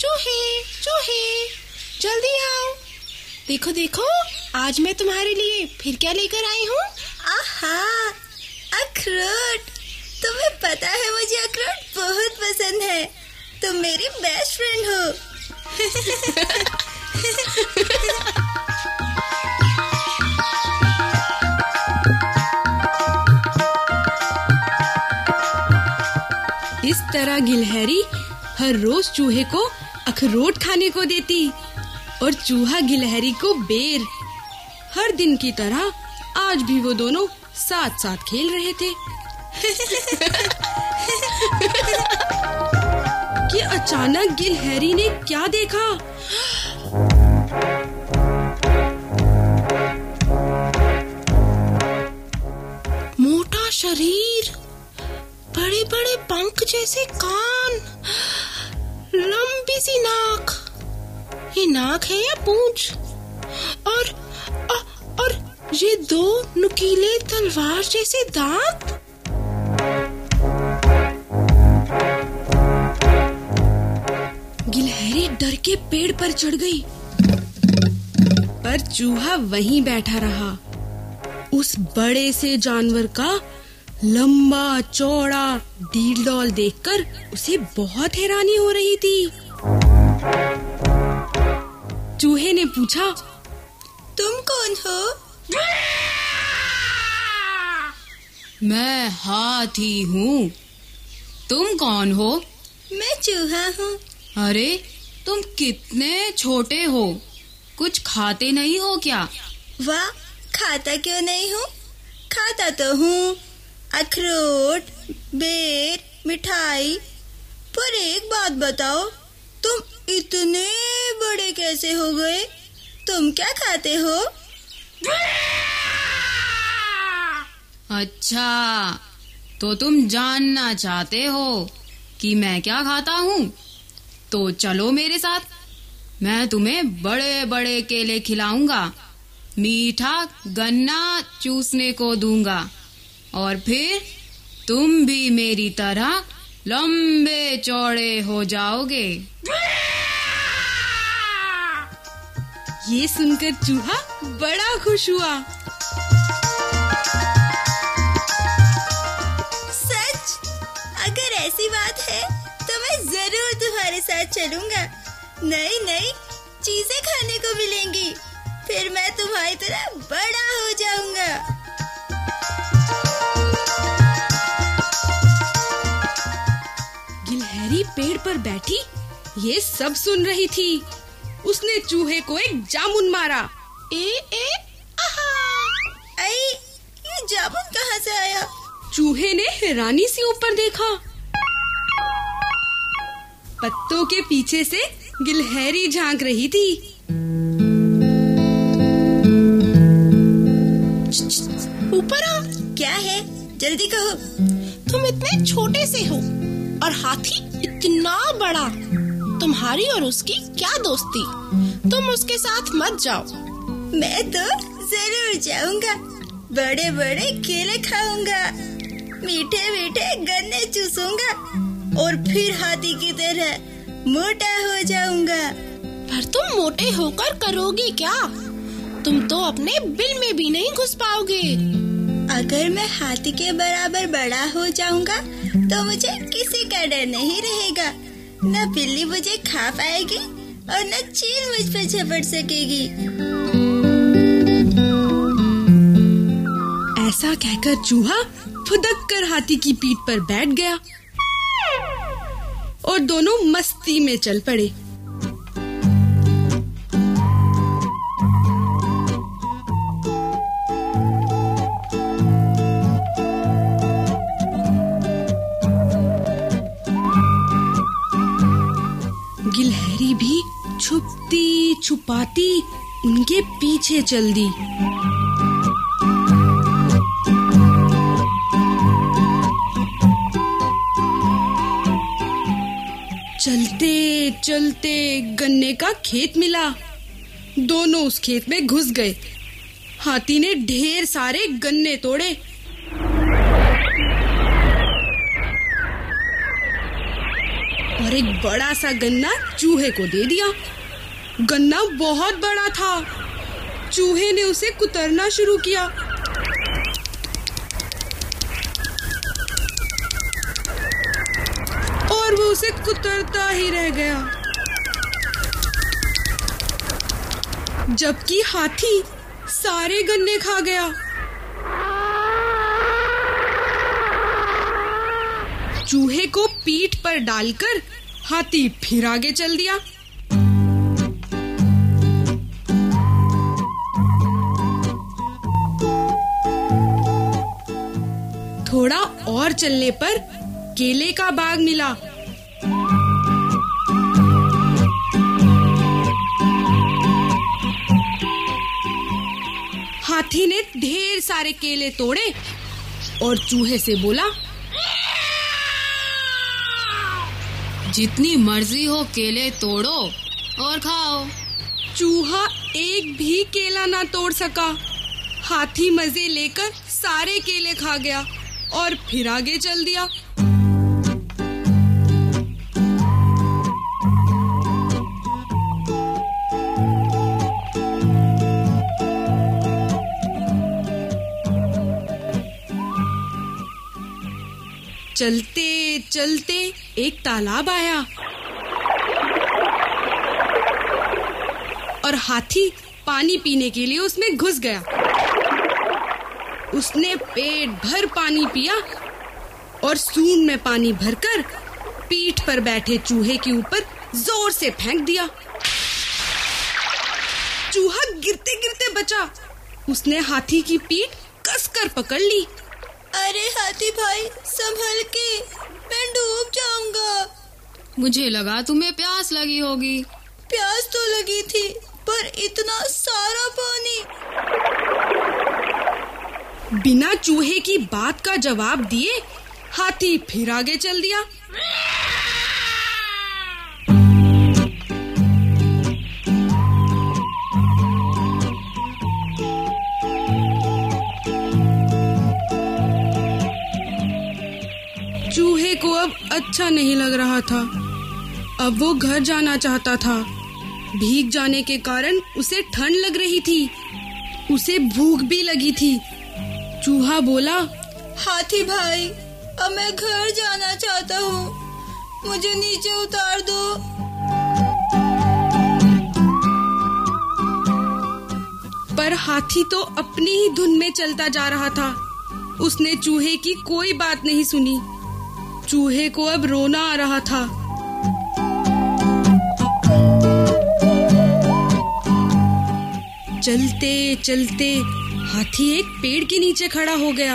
चूहे चूहे जल्दी आओ। देखो देखो आज मैं तुम्हारे लिए फिर क्या लेकर आई हूँ? आहा अखरोट। तुम्हें पता है मुझे अखरोट बहुत पसंद है। तुम मेरी बेस्ट फ्रेंड हो। इस तरह गिलहरी हर रोज चूहे को अखरोट खाने को देती और चूहा गिलहरी को बेर। हर दिन की तरह आज भी वो दोनों साथ साथ खेल रहे थे। कि अचानक गिलहरी ने क्या देखा? मोटा शरीर बड़े बड़े पंख जैसे कान। सी नाक ये नाक है या पूंछ? और अ, और ये दो नुकीले तलवार जैसे दांत? गिलहरी डर के पेड़ पर चढ़ गई पर चूहा वहीं बैठा रहा। उस बड़े से जानवर का लंबा चौड़ा डील देखकर उसे बहुत हैरानी हो रही थी। चूहे ने पूछा तुम कौन हो? मैं हाथी हूँ। तुम कौन हो? मैं चूहा हूँ। अरे तुम कितने छोटे हो? कुछ खाते नहीं हो क्या? वाह खाता क्यों नहीं हूँ? खाता तो हूँ। अखरोट बेर मिठाई। पर एक बात बताओ तुम इतने बड़े कैसे हो गए? तुम क्या खाते हो? अच्छा तो तुम जानना चाहते हो कि मैं क्या खाता हूँ? तो चलो मेरे साथ। मैं तुम्हें बड़े बड़े केले खिलाऊँगा, मीठा गन्ना चूसने को दूँगा, और फिर तुम भी मेरी तरह लंबे चौड़े हो जाओगे। ये सुनकर चूहा बड़ा खुश हुआ। सच? अगर ऐसी बात है तो मैं ज़रूर तुम्हारे साथ चलूँगा। नई नई चीज़ें खाने को मिलेंगी। फिर मैं तुम्हारी तरह बड़ा हो जाऊँगा। गिलहरी पेड़ पर बैठी ये सब सुन रही थी। उसने चूहे को एक जामुन मारा। ए ए आहा! आई ये जामुन कहाँ से आया? चूहे ने हैरानी से ऊपर देखा। पत्तों के पीछे से गिलहरी झाँक रही थी। ऊपर आ क्या है? जल्दी कहो। तुम इतने छोटे से हो और हाथी इतना बड़ा। तुम्हारी और उसकी क्या दोस्ती? तुम उसके साथ मत जाओ। मैं तो ज़रूर जाऊँगा। बड़े बड़े केले खाऊँगा। मीठे मीठे गन्ने चूसूँगा। और फिर हाथी की तरह मोटा हो जाऊँगा। पर तुम मोटे होकर करोगे क्या? तुम तो अपने बिल में भी नहीं घुस पाओगे। अगर मैं हाथी के बराबर बड़ा हो जाऊँगा तो मुझे किसी का डर नहीं रहेगा। न बिल्ली मुझे खा पाएगी और न चील मुझ पर झपट सकेगी। ऐसा कहकर चूहा फुदक कर हाथी की पीठ पर बैठ गया और दोनों मस्ती में चल पड़े। छुपती, उनके पीछे चल दी। चलते चलते गन्ने का खेत मिला। दोनों उस खेत में घुस गए। हाथी ने ढेर सारे गन्ने तोड़े। और एक बड़ा सा गन्ना चूहे को दे दिया। गन्ना बहुत बड़ा था। चूहे ने उसे कुतरना शुरू किया। और वो उसे कुतरता ही रह गया। जबकि हाथी सारे गन्ने खा गया। चूहे को पीठ पर डालकर हाथी फिर आगे चल दिया। थोड़ा और चलने पर केले का बाग मिला। हाथी ने ढेर सारे केले तोड़े और चूहे से बोला, जितनी मर्ज़ी हो केले तोड़ो और खाओ। चूहा एक भी केला ना तोड़ सका। हाथी मज़े लेकर सारे केले खा गया। और फिर आगे चल दिया। चलते चलते एक तालाब आया। और हाथी पानी पीने के लिए उसमें घुस गया। उसने पेट भर पानी पिया और सूंड में पानी भरकर पीठ पर बैठे चूहे के ऊपर ज़ोर से फेंक दिया। चूहा गिरते गिरते बचा। उसने हाथी की पीठ कसकर पकड़ ली। अरे हाथी भाई संभल के मैं डूब जाऊँगा। मुझे लगा तुम्हें प्यास लगी होगी। प्यास तो लगी थी पर इतना सारा पानी। बिना चूहे की बात का जवाब दिए हाथी फिर आगे चल दिया। चूहे को अब अच्छा नहीं लग रहा था। अब वो घर जाना चाहता था। भीग जाने के कारण उसे ठंड लग रही थी। उसे भूख भी लगी थी। चूहा बोला हाथी भाई अब मैं घर जाना चाहता हूँ। मुझे नीचे उतार दो। पर हाथी तो अपनी ही धुन में चलता जा रहा था। उसने चूहे की कोई बात नहीं सुनी। चूहे को अब रोना आ रहा था। चलते चलते हाथी एक पेड़ के नीचे खड़ा हो गया।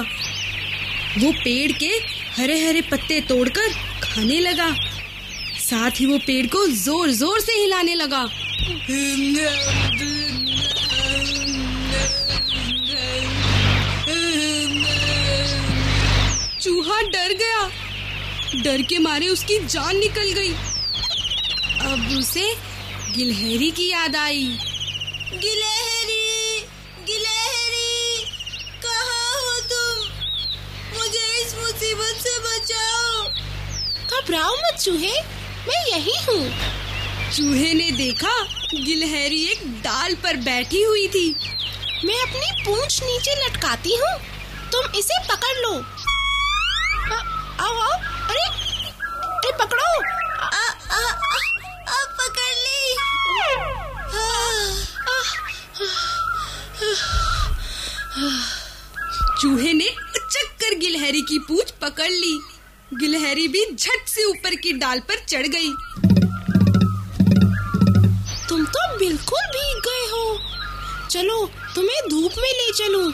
वो पेड़ के हरे हरे पत्ते तोड़कर खाने लगा। साथ ही वो पेड़ को ज़ोर ज़ोर से हिलाने लगा। चूहा डर गया। डर के मारे उसकी जान निकल गई। अब उसे गिलहरी की याद आई। गिलहरी घबराओ मत चूहे। मैं यही हूँ। चूहे ने देखा गिलहरी एक डाल पर बैठी हुई थी। मैं अपनी पूंछ नीचे लटकाती हूँ। तुम इसे पकड़ लो। आ, आओ आओ। अरे अरे पकड़ो। आ, आ, आ, आ, पकड़ ली। हाँ, चूहे ने उचक कर गिलहरी की पूंछ पकड़ ली। गिलहरी भी झट से ऊपर की डाल पर चढ़ गई। तुम तो बिल्कुल भीग गए हो। चलो, तुम्हें धूप में ले चलूँ।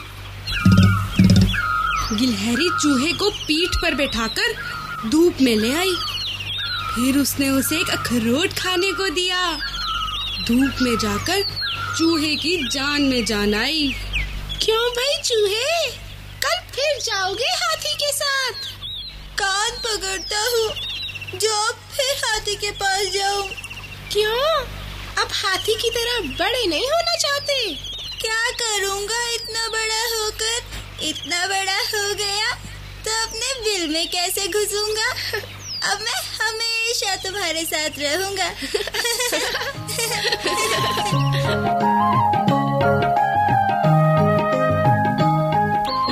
गिलहरी चूहे को पीठ पर बैठाकर धूप में ले आई। फिर उसने उसे एक अखरोट खाने को दिया। धूप में जाकर चूहे की जान में जान आई। क्यों भाई चूहे? कल फिर जाओगे हाथी के साथ। कान पकड़ता हूँ। जो अब फिर हाथी के पास जाऊँ। क्यों? अब हाथी की तरह बड़े नहीं होना चाहते। क्या करूँगा? इतना बड़ा होकर इतना बड़ा हो गया तो अपने बिल में कैसे घुसूँगा? अब मैं हमेशा तुम्हारे साथ रहूँगा।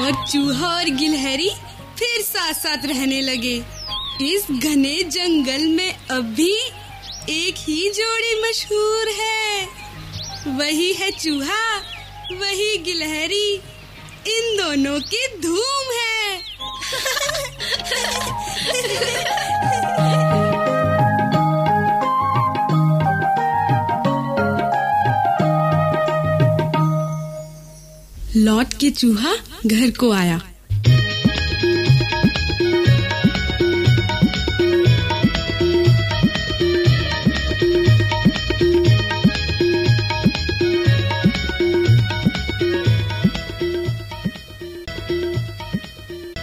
और चूहा और गिलहरी? साथ साथ रहने लगे। इस घने जंगल में अब भी एक ही जोड़ी मशहूर है। वही है चूहा, वही गिलहरी, इन दोनों की धूम है। लौट के चूहा घर को आया।